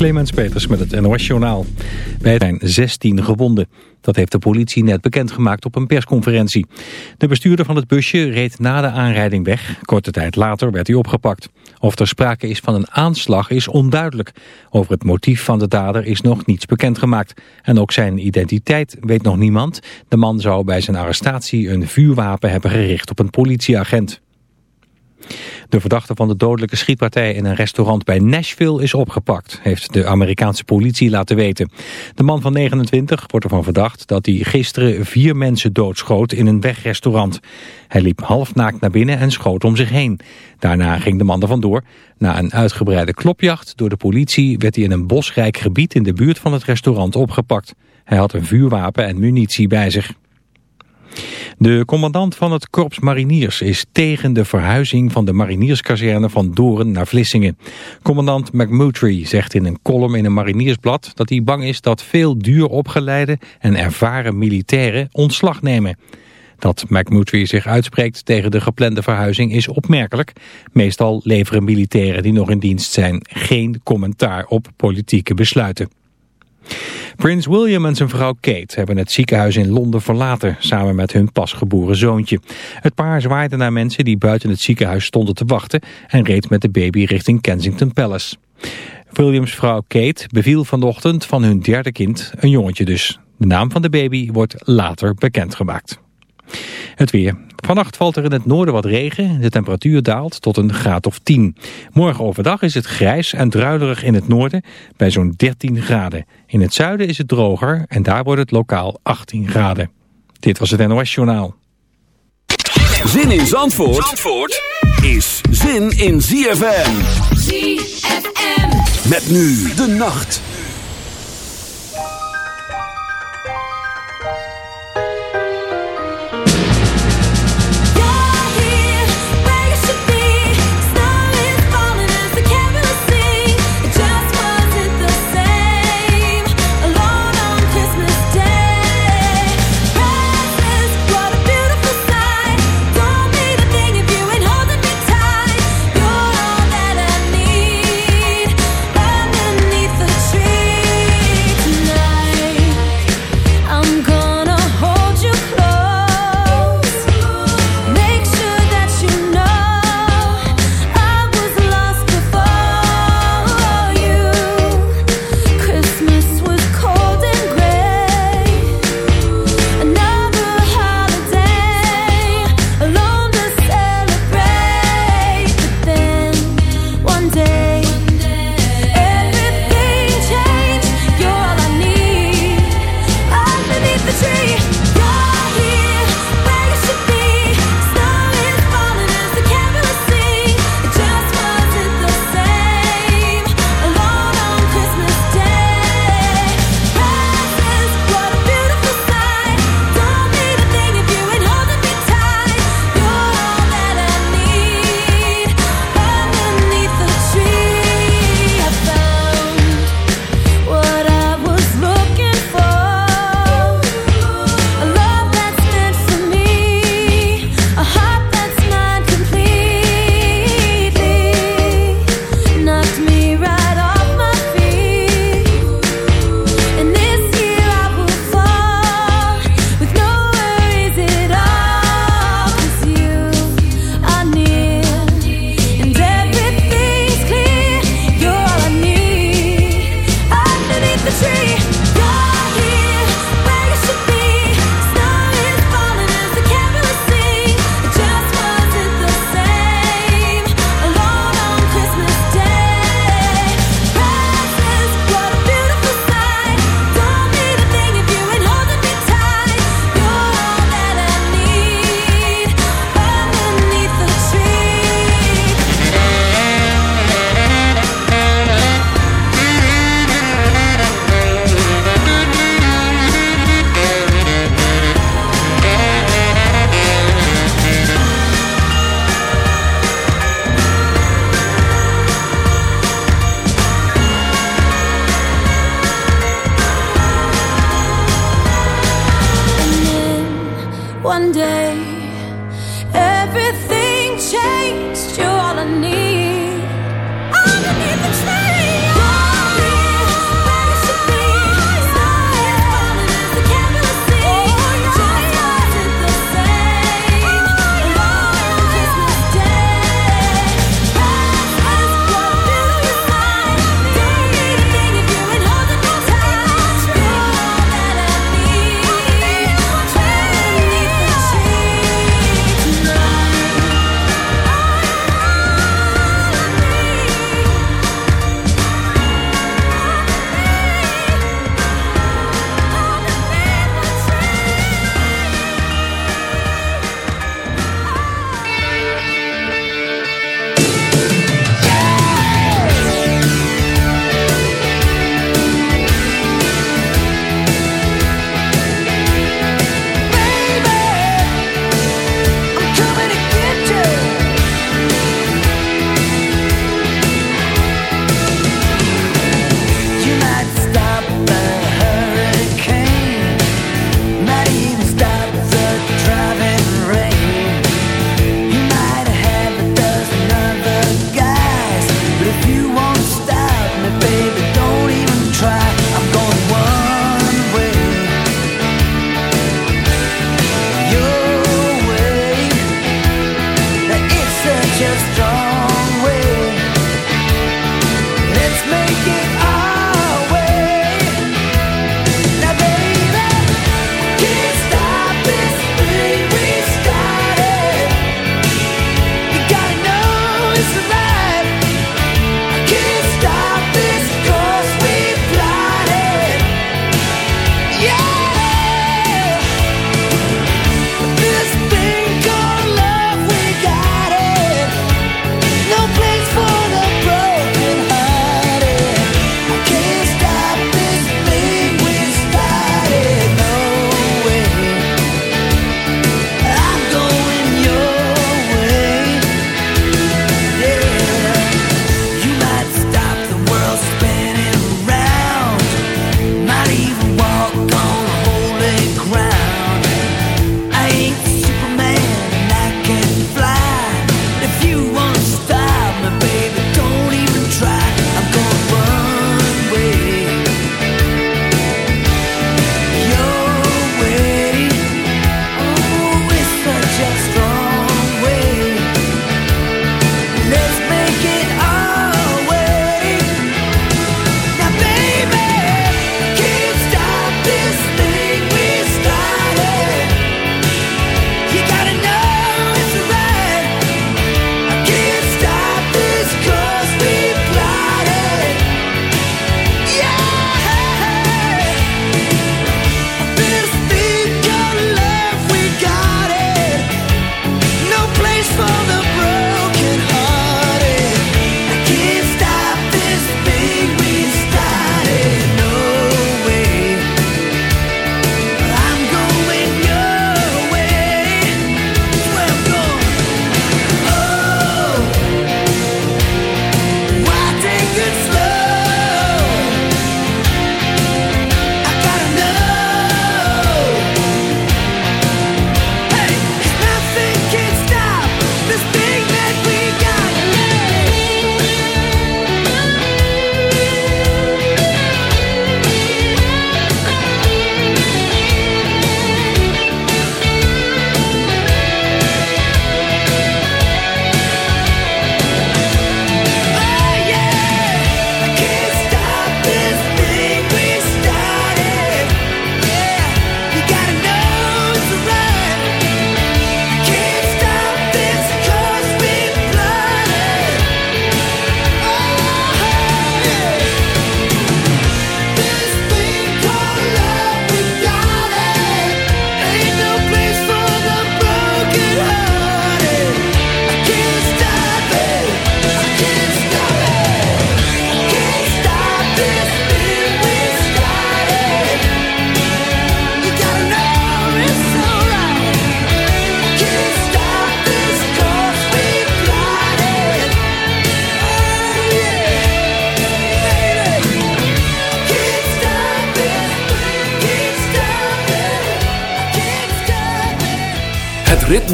Clemens Peters met het NOS-journaal. Bij zijn 16 gewonden. Dat heeft de politie net bekendgemaakt op een persconferentie. De bestuurder van het busje reed na de aanrijding weg. Korte tijd later werd hij opgepakt. Of er sprake is van een aanslag is onduidelijk. Over het motief van de dader is nog niets bekendgemaakt. En ook zijn identiteit weet nog niemand. De man zou bij zijn arrestatie een vuurwapen hebben gericht op een politieagent. De verdachte van de dodelijke schietpartij in een restaurant bij Nashville is opgepakt, heeft de Amerikaanse politie laten weten. De man van 29 wordt ervan verdacht dat hij gisteren vier mensen doodschoot in een wegrestaurant. Hij liep halfnaakt naar binnen en schoot om zich heen. Daarna ging de man er vandoor. Na een uitgebreide klopjacht door de politie werd hij in een bosrijk gebied in de buurt van het restaurant opgepakt. Hij had een vuurwapen en munitie bij zich. De commandant van het Korps Mariniers is tegen de verhuizing van de marinierskazerne van Doren naar Vlissingen. Commandant McMurtry zegt in een column in een mariniersblad dat hij bang is dat veel duur opgeleide en ervaren militairen ontslag nemen. Dat McMurtry zich uitspreekt tegen de geplande verhuizing is opmerkelijk. Meestal leveren militairen die nog in dienst zijn geen commentaar op politieke besluiten. Prins William en zijn vrouw Kate hebben het ziekenhuis in Londen verlaten, samen met hun pasgeboren zoontje. Het paar zwaaide naar mensen die buiten het ziekenhuis stonden te wachten en reed met de baby richting Kensington Palace. Williams vrouw Kate beviel vanochtend van hun derde kind, een jongetje dus. De naam van de baby wordt later bekendgemaakt. Het weer. Vannacht valt er in het noorden wat regen. De temperatuur daalt tot een graad of 10. Morgen overdag is het grijs en druilerig in het noorden bij zo'n 13 graden. In het zuiden is het droger en daar wordt het lokaal 18 graden. Dit was het NOS Journaal. Zin in Zandvoort, Zandvoort is zin in ZFM. ZFM. Met nu de nacht.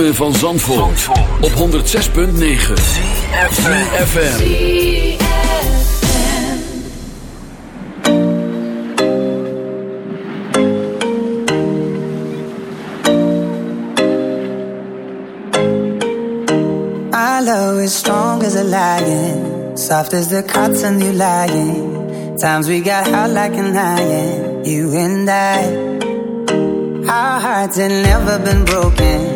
Van Zandvoort, op 106.9 CFFM My love is strong as a lion Soft as the cotton you lying. Times we got hot like an iron You and I. Our hearts had never been broken.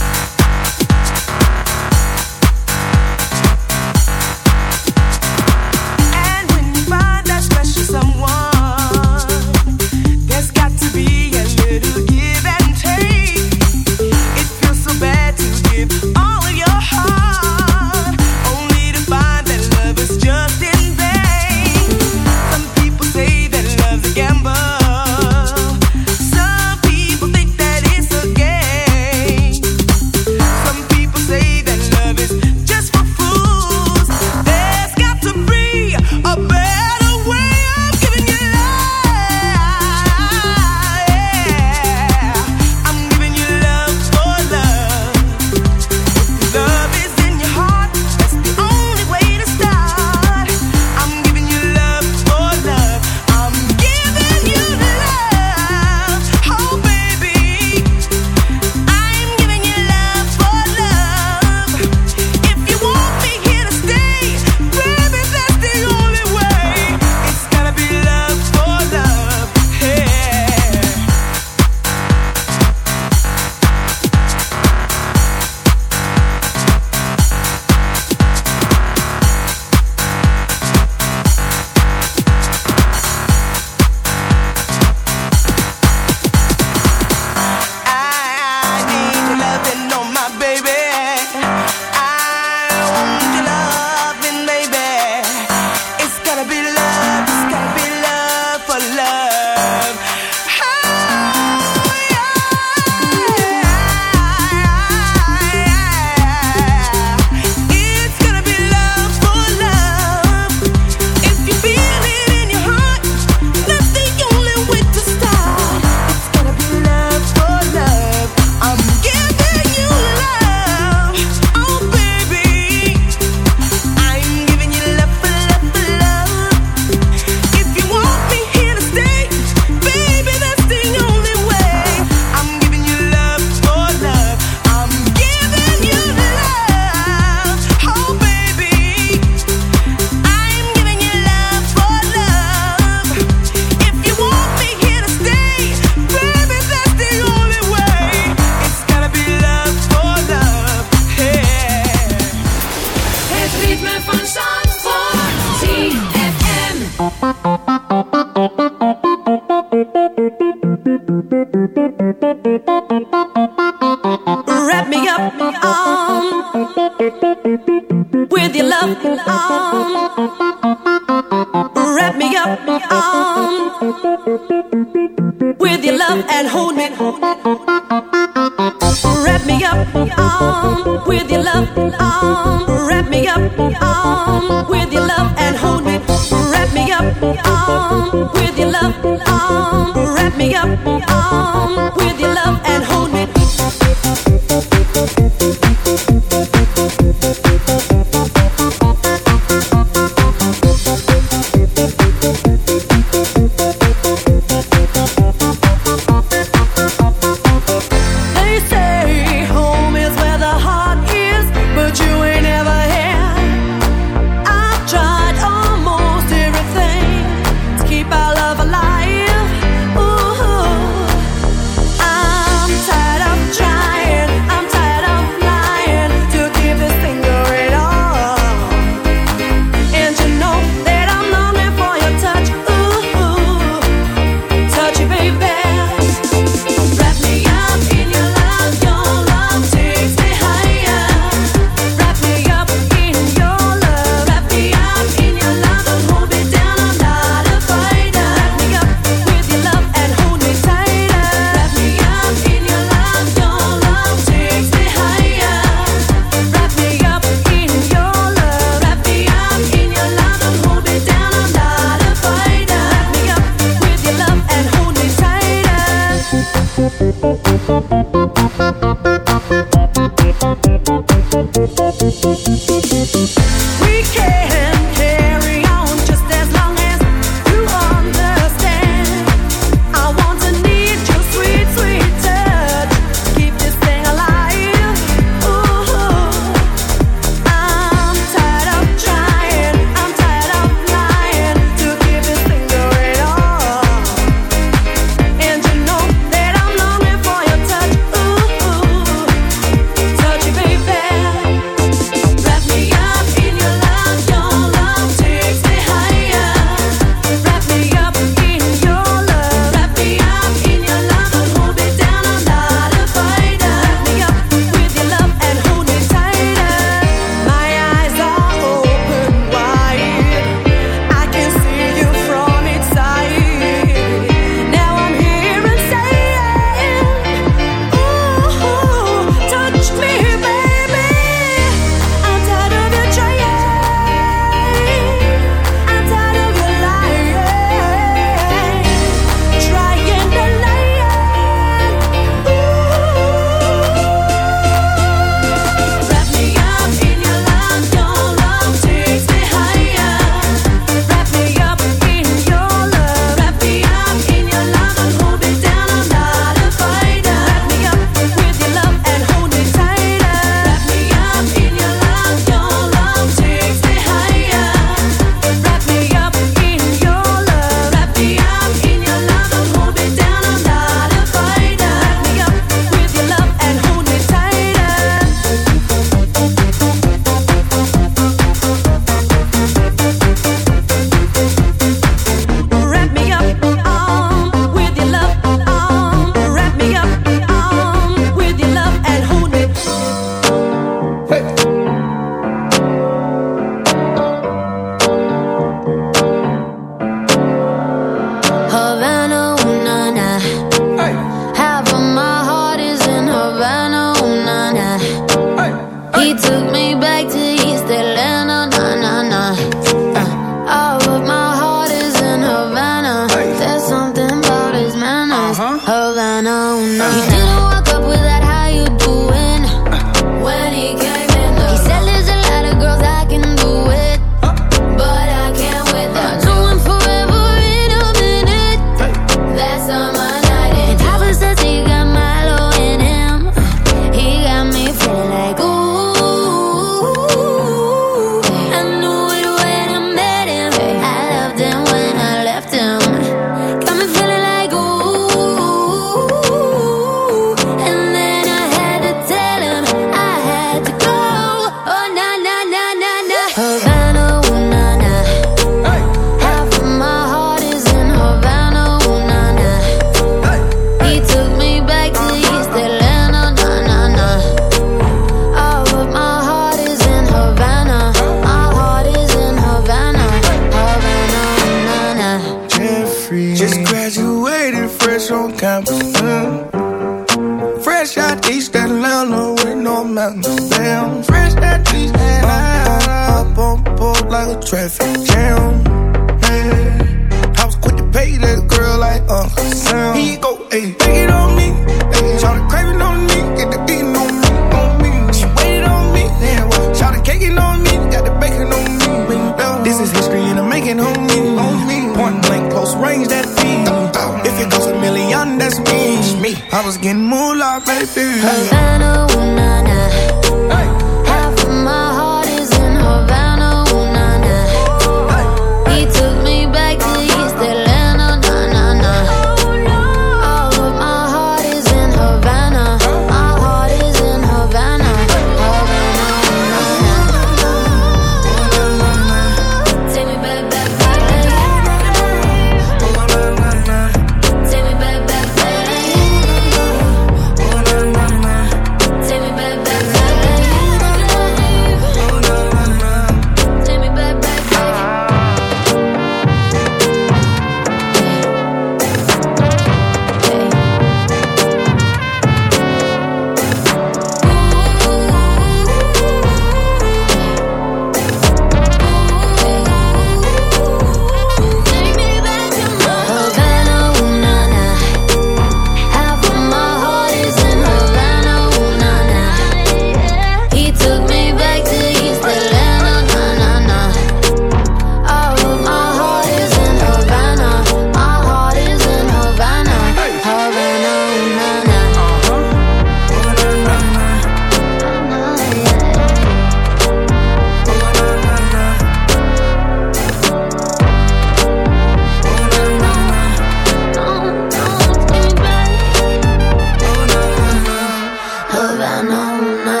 Havana, ooh, na, na.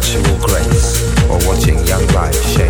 actual grace or watching young life shape.